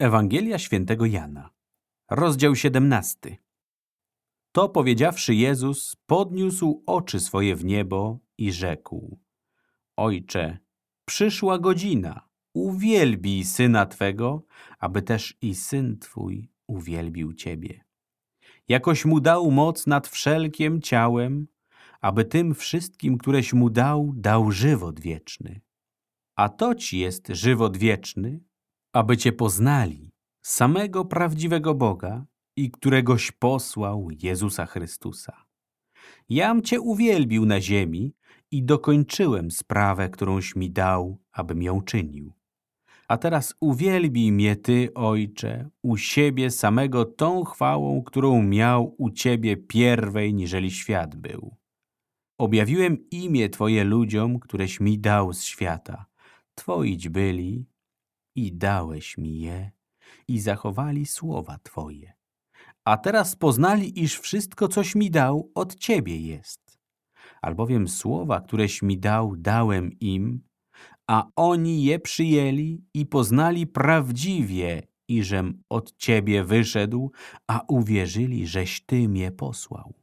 Ewangelia świętego Jana, rozdział 17. To powiedziawszy Jezus, podniósł oczy swoje w niebo i rzekł: Ojcze, przyszła godzina, uwielbij syna Twego, aby też i syn Twój uwielbił Ciebie. Jakoś mu dał moc nad wszelkiem ciałem, aby tym wszystkim, któreś mu dał, dał żywot wieczny. A to ci jest żywot wieczny, aby Cię poznali, samego prawdziwego Boga i któregoś posłał Jezusa Chrystusa. Jam Cię uwielbił na ziemi i dokończyłem sprawę, którąś mi dał, abym ją czynił. A teraz uwielbij mnie Ty, Ojcze, u siebie samego tą chwałą, którą miał u Ciebie pierwej, niżeli świat był. Objawiłem imię Twoje ludziom, któreś mi dał z świata. Twoić byli i dałeś mi je i zachowali słowa Twoje. A teraz poznali, iż wszystko, coś mi dał, od Ciebie jest. Albowiem słowa, któreś mi dał, dałem im, a oni je przyjęli i poznali prawdziwie, iżem od Ciebie wyszedł, a uwierzyli, żeś Ty mnie posłał.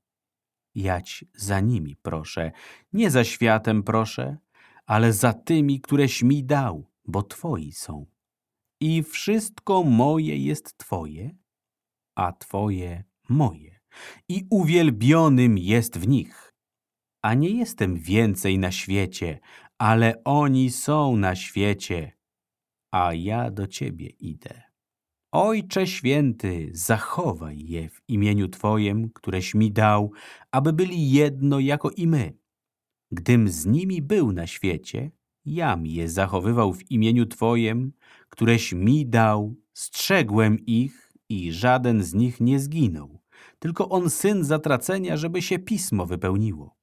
Jać za nimi proszę, nie za światem proszę, ale za tymi, któreś mi dał, bo Twoi są i wszystko moje jest Twoje, a Twoje moje i uwielbionym jest w nich. A nie jestem więcej na świecie, ale oni są na świecie, a ja do Ciebie idę. Ojcze Święty, zachowaj je w imieniu Twojem, któreś mi dał, aby byli jedno jako i my. Gdym z nimi był na świecie, jam je zachowywał w imieniu Twojem, któreś mi dał, strzegłem ich i żaden z nich nie zginął, tylko on syn zatracenia, żeby się pismo wypełniło.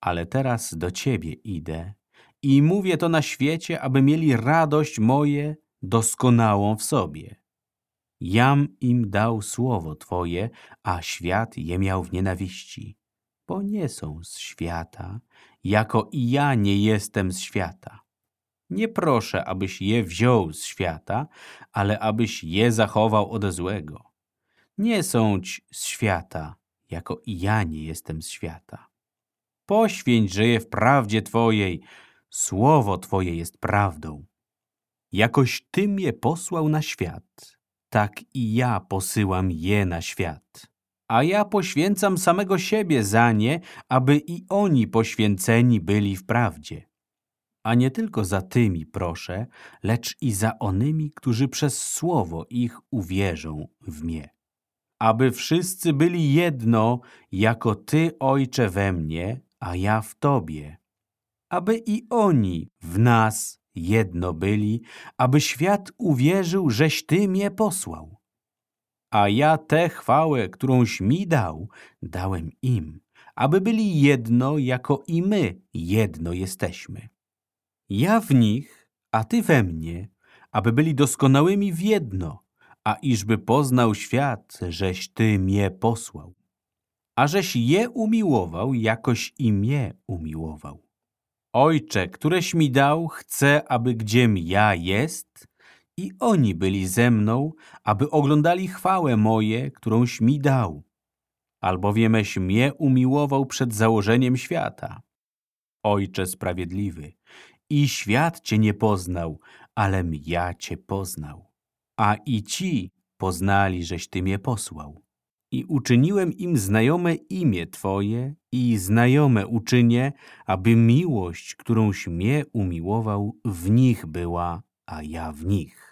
Ale teraz do Ciebie idę i mówię to na świecie, aby mieli radość moje doskonałą w sobie. Jam im dał słowo Twoje, a świat je miał w nienawiści, bo nie są z świata, jako i ja nie jestem z świata. Nie proszę, abyś je wziął z świata, ale abyś je zachował od złego. Nie sądź z świata, jako i ja nie jestem z świata. Poświęć, je w prawdzie Twojej, słowo Twoje jest prawdą. Jakoś Ty mnie posłał na świat, tak i ja posyłam je na świat. A ja poświęcam samego siebie za nie, aby i oni poświęceni byli w prawdzie a nie tylko za tymi proszę, lecz i za onymi, którzy przez słowo ich uwierzą w mnie. Aby wszyscy byli jedno, jako Ty, Ojcze, we mnie, a ja w Tobie. Aby i oni w nas jedno byli, aby świat uwierzył, żeś Ty mnie posłał. A ja tę chwałę, którąś mi dał, dałem im, aby byli jedno, jako i my jedno jesteśmy ja w nich, a Ty we mnie, aby byli doskonałymi w jedno, a iżby poznał świat, żeś Ty mnie posłał. A żeś je umiłował, jakoś i mnie umiłował. Ojcze, któreś mi dał, chcę, aby gdziem ja jest i oni byli ze mną, aby oglądali chwałę moje, którąś mi dał. Albowiemeś mnie umiłował przed założeniem świata. Ojcze sprawiedliwy, i świat Cię nie poznał, alem ja Cię poznał. A i ci poznali, żeś Ty mnie posłał. I uczyniłem im znajome imię Twoje i znajome uczynię, aby miłość, którąś mnie umiłował, w nich była, a ja w nich.